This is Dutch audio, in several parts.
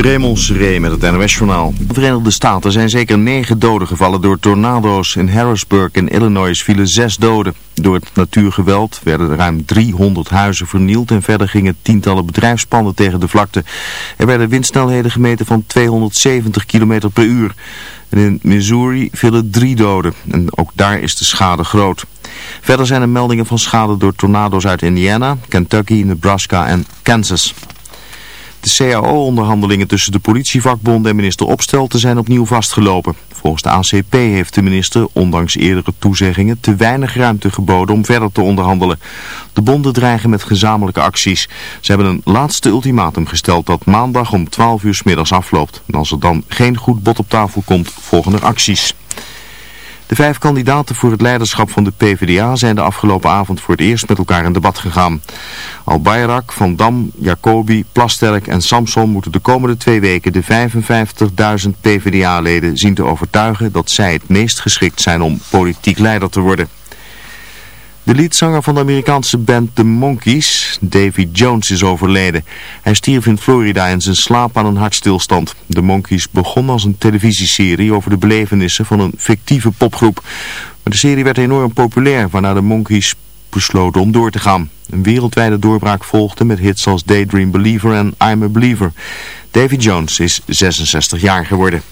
Raymond Seré met het NOS-journaal. In de Verenigde Staten zijn zeker negen doden gevallen door tornado's. In Harrisburg in Illinois vielen zes doden. Door het natuurgeweld werden ruim 300 huizen vernield en verder gingen tientallen bedrijfspanden tegen de vlakte. Er werden windsnelheden gemeten van 270 km per uur. En in Missouri vielen drie doden en ook daar is de schade groot. Verder zijn er meldingen van schade door tornado's uit Indiana, Kentucky, Nebraska en Kansas. De CAO-onderhandelingen tussen de politievakbonden en minister Opstelten zijn opnieuw vastgelopen. Volgens de ACP heeft de minister, ondanks eerdere toezeggingen, te weinig ruimte geboden om verder te onderhandelen. De bonden dreigen met gezamenlijke acties. Ze hebben een laatste ultimatum gesteld dat maandag om 12 uur s middags afloopt. En als er dan geen goed bod op tafel komt, volgen er acties. De vijf kandidaten voor het leiderschap van de PvdA zijn de afgelopen avond voor het eerst met elkaar in debat gegaan. Al Bayrak, Van Dam, Jacobi, Plasterk en Samson moeten de komende twee weken de 55.000 PvdA-leden zien te overtuigen dat zij het meest geschikt zijn om politiek leider te worden. De liedzanger van de Amerikaanse band The Monkees, Davy Jones, is overleden. Hij stierf in Florida in zijn slaap aan een hartstilstand. The Monkees begon als een televisieserie over de belevenissen van een fictieve popgroep. Maar de serie werd enorm populair, waarna de Monkees besloten om door te gaan. Een wereldwijde doorbraak volgde met hits als Daydream Believer en I'm a Believer. Davy Jones is 66 jaar geworden.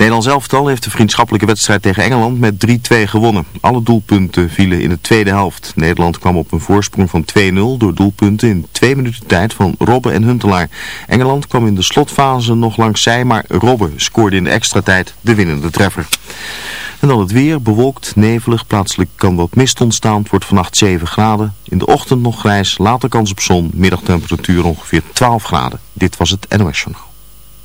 Nederland elftal heeft de vriendschappelijke wedstrijd tegen Engeland met 3-2 gewonnen. Alle doelpunten vielen in de tweede helft. Nederland kwam op een voorsprong van 2-0 door doelpunten in twee minuten tijd van Robben en Huntelaar. Engeland kwam in de slotfase nog langs zij, maar Robben scoorde in de extra tijd de winnende treffer. En dan het weer, bewolkt, nevelig, plaatselijk kan wat mist ontstaan. Het wordt vannacht 7 graden. In de ochtend nog grijs, later kans op zon, middagtemperatuur ongeveer 12 graden. Dit was het NOS Journaal.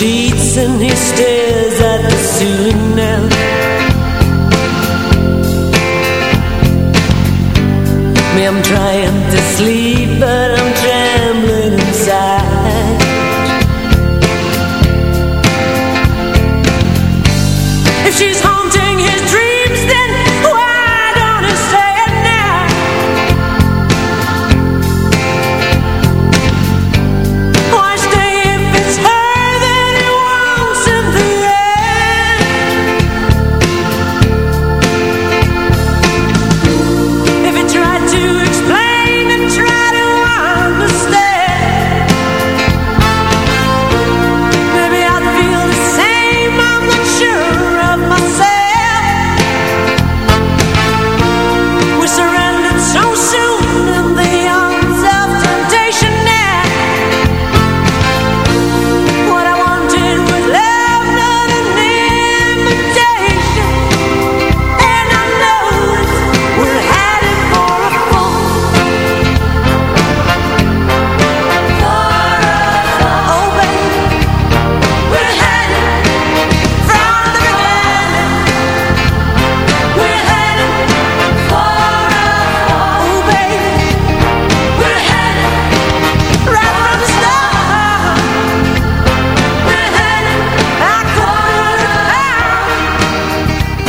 cheats and he stays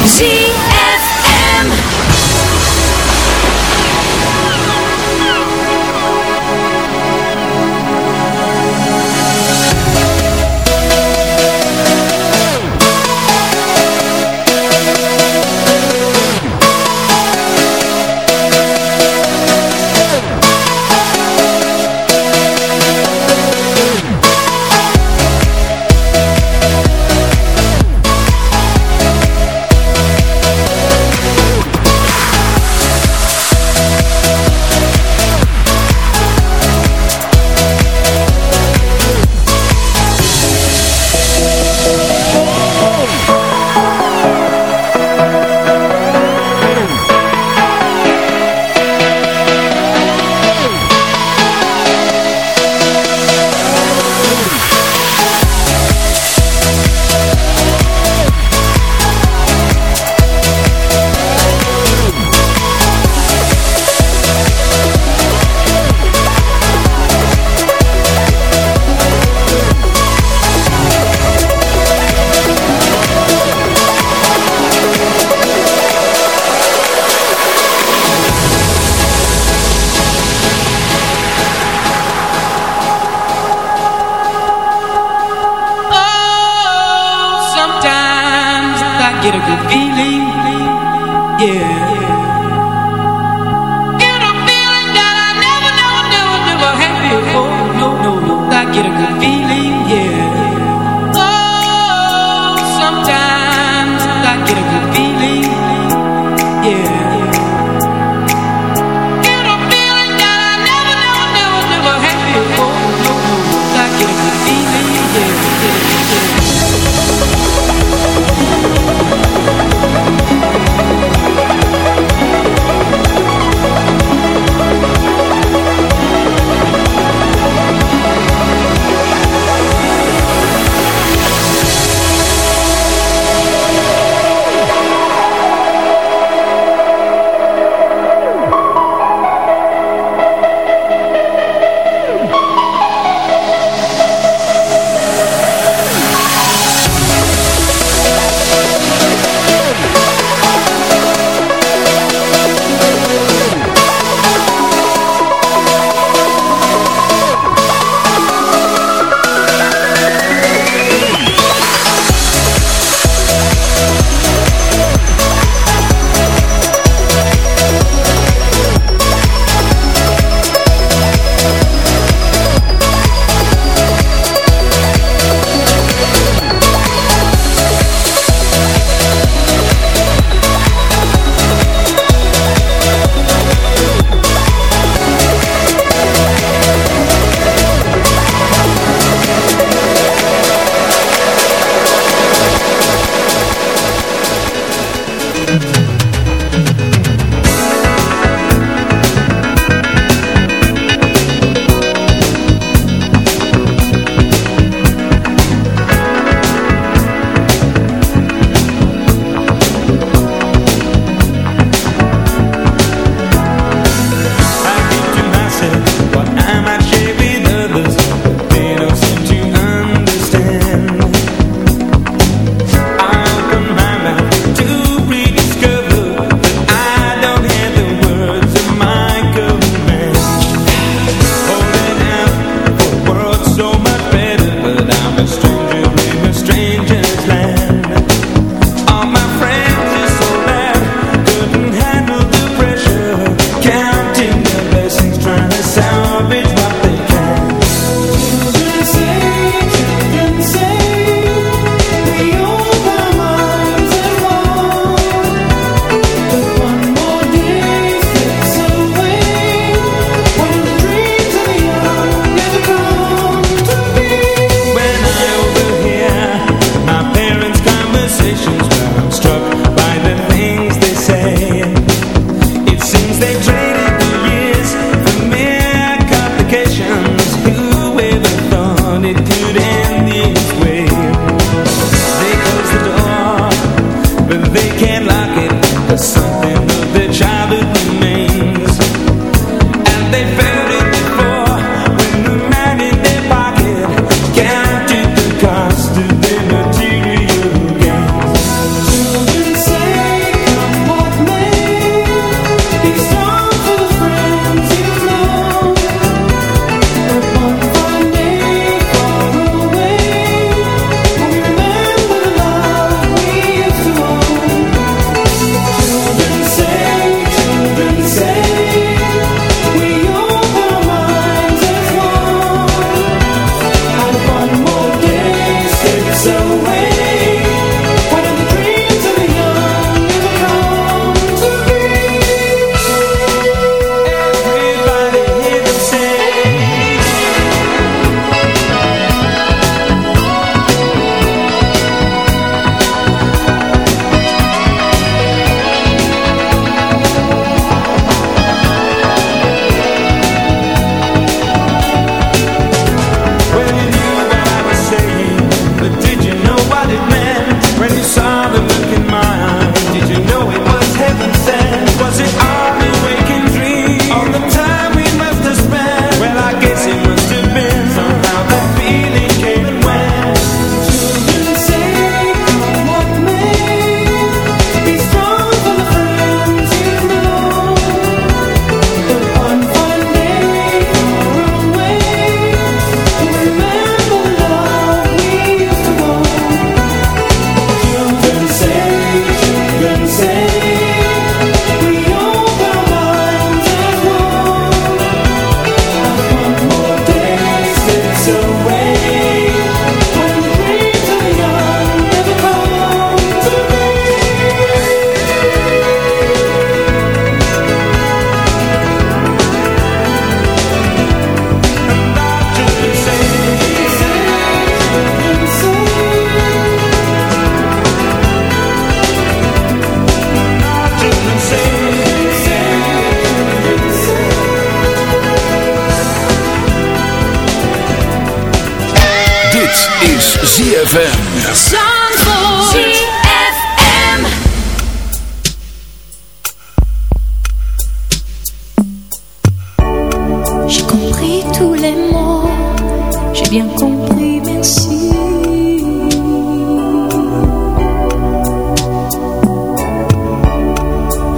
a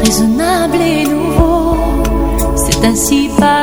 raisonnable et nouveau. C'est ainsi pas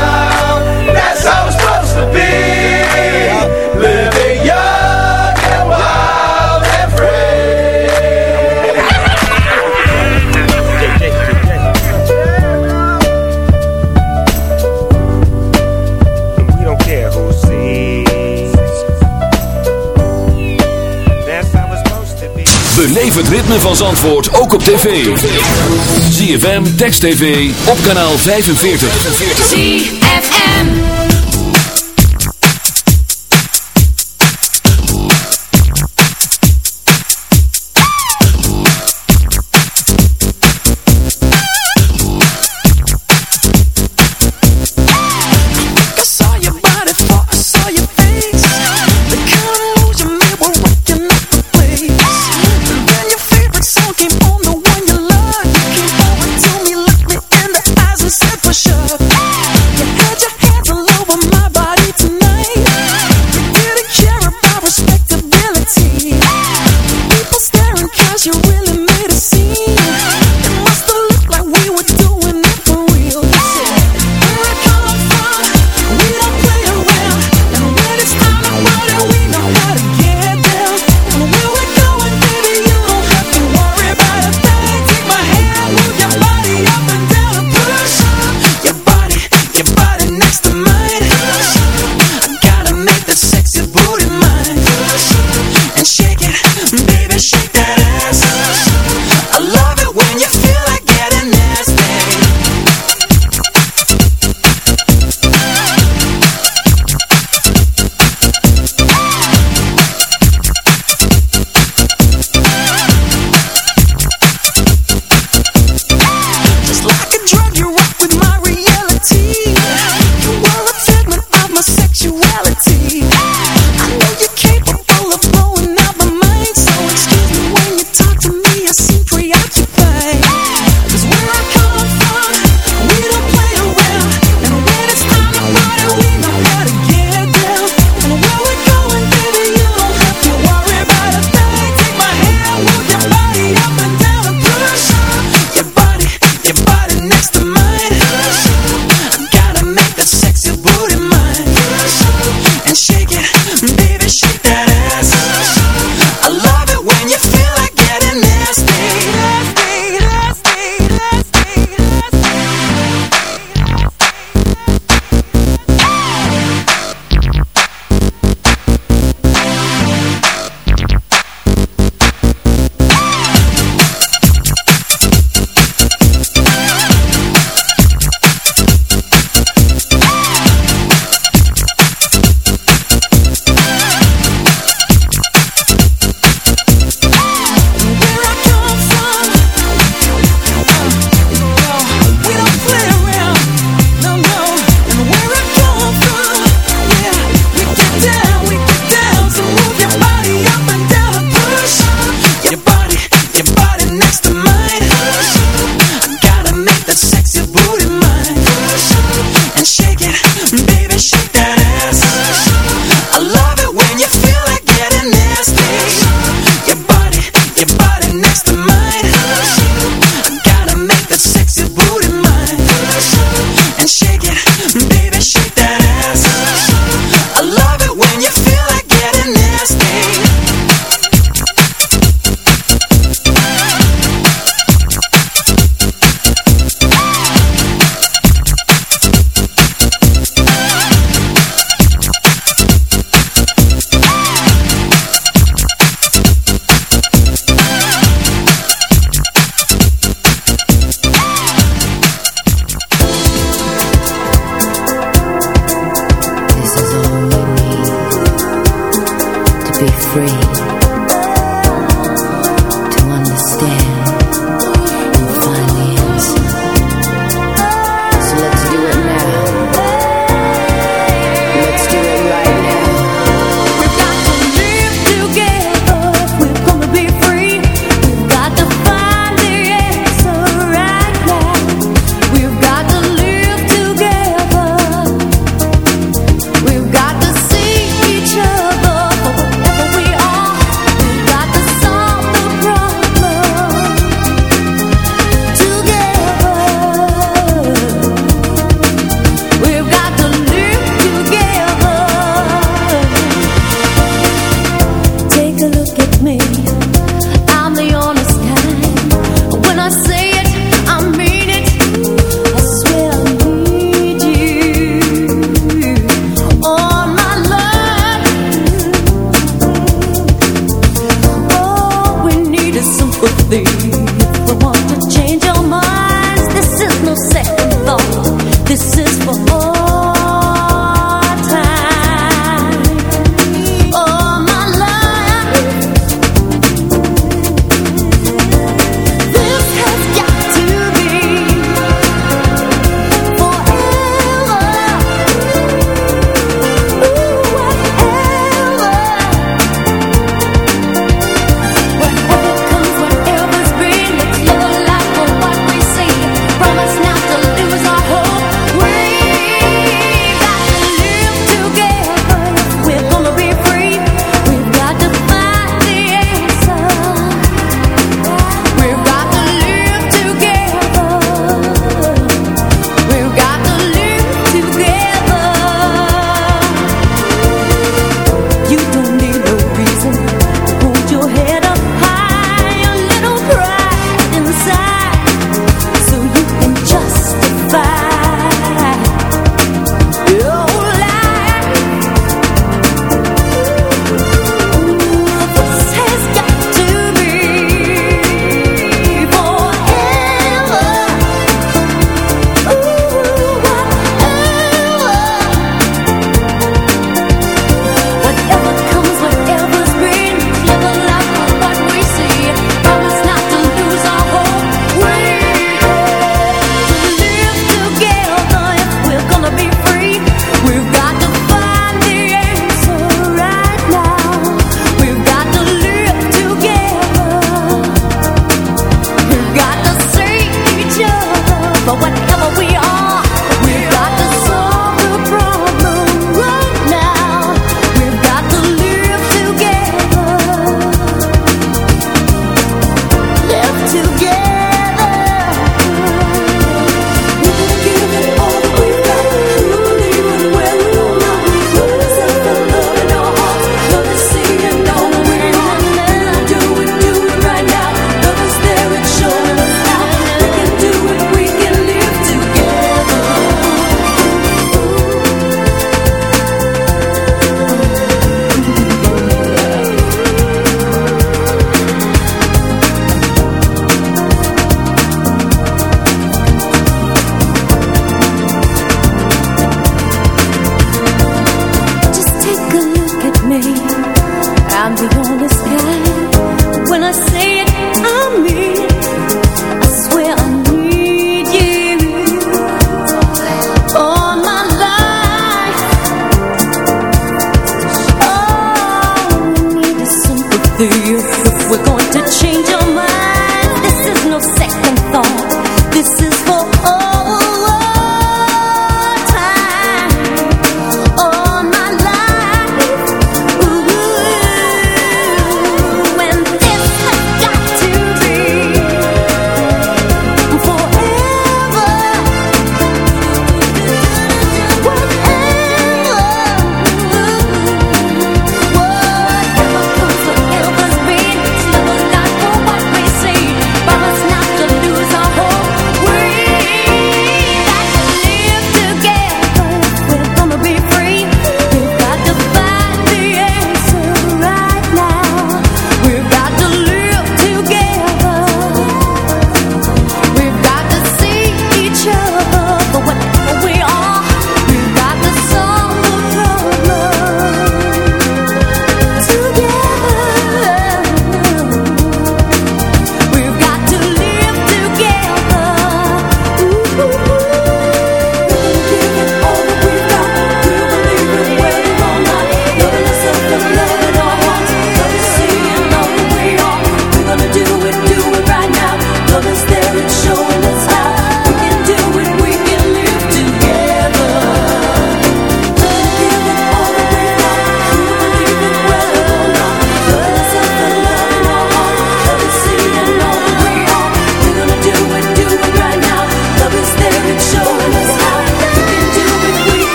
Care who supposed to be. Beleef het ritme van Zandvoort ook op tv. ZFM, Text TV, op kanaal 45. 45. ZFM.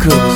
cool.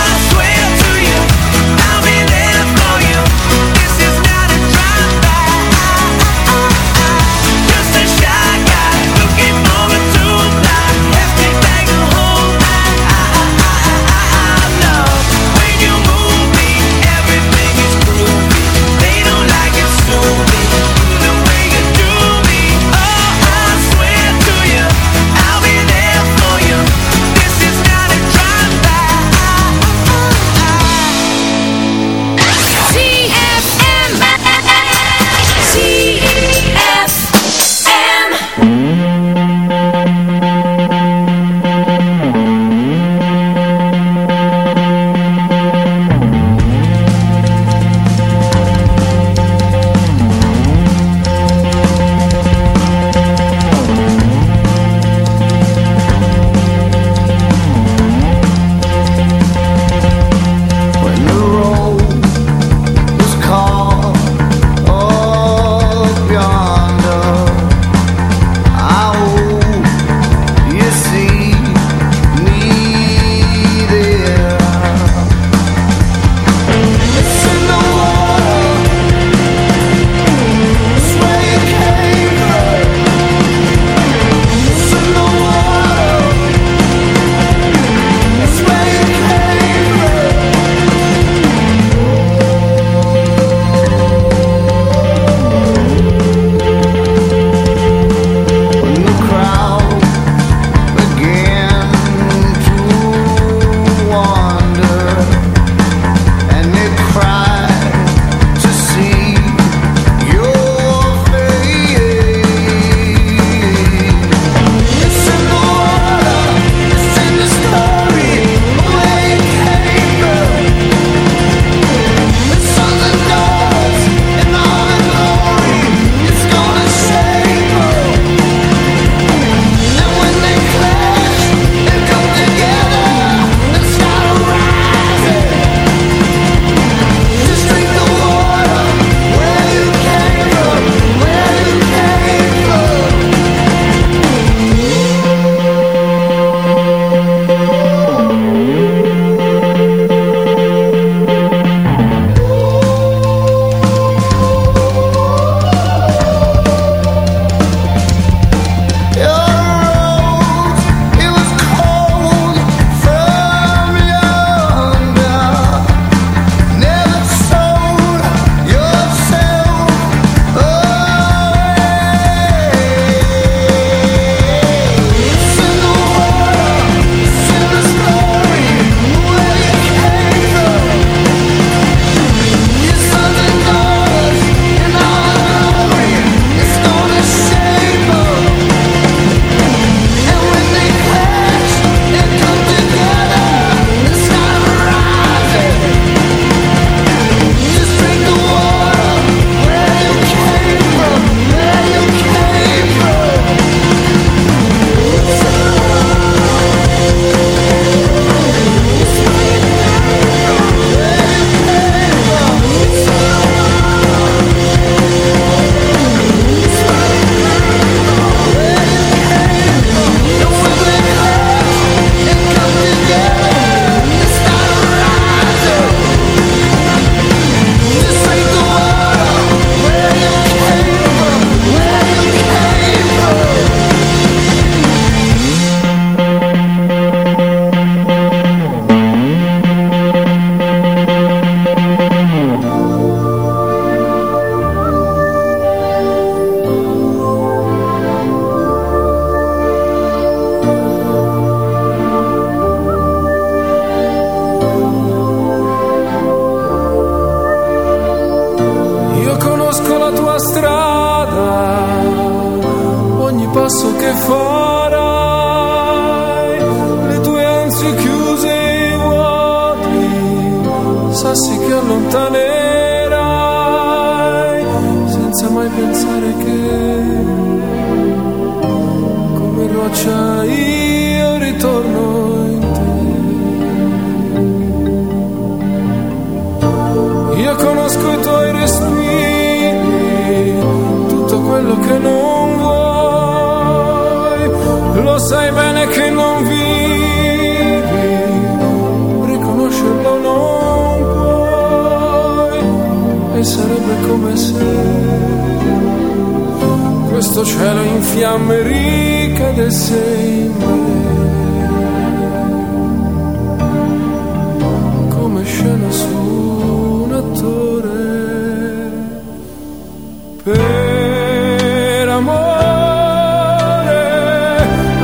questo cielo in fiamme ricade sei in me come scena su un attore. Per amore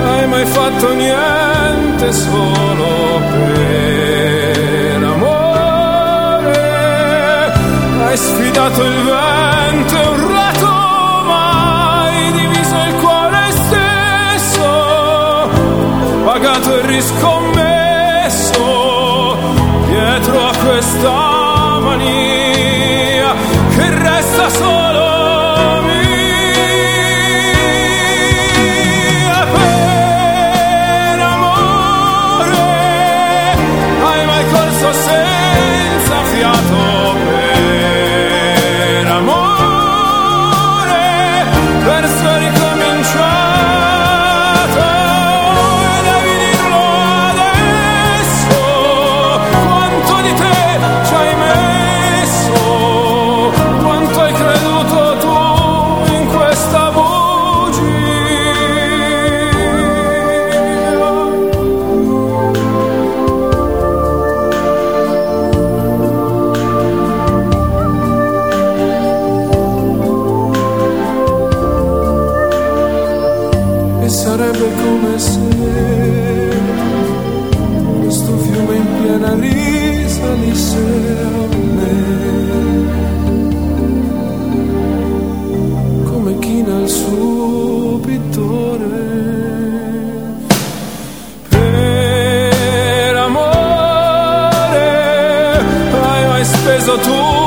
hai mai fatto niente solo per amore? Hai sfidato il vento is coming. fez outubro.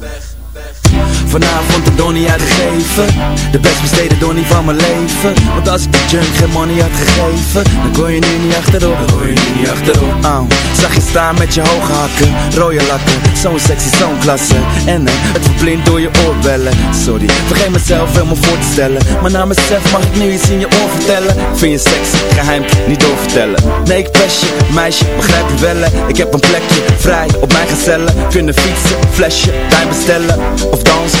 Vanavond de donnie uitgegeven De best besteden donnie van mijn leven. Want als ik de junk geen money had gegeven Dan kon je nu niet achterop Dan kon je nu niet achterop oh, Zag je staan met je hoge hakken Rode lakken. Zo'n sexy, zo'n klasse. En uh, het verblind door je oorbellen. Sorry, vergeet mezelf helemaal voor te stellen. Maar na mezelf mag ik nu iets in je oor vertellen. Vind je sexy, geheim, niet doorvertellen. Nee, ik pest je, meisje, begrijp je wel Ik heb een plekje, vrij, op mijn gezellen. Kunnen fietsen, flesje, tuin bestellen. Of dansen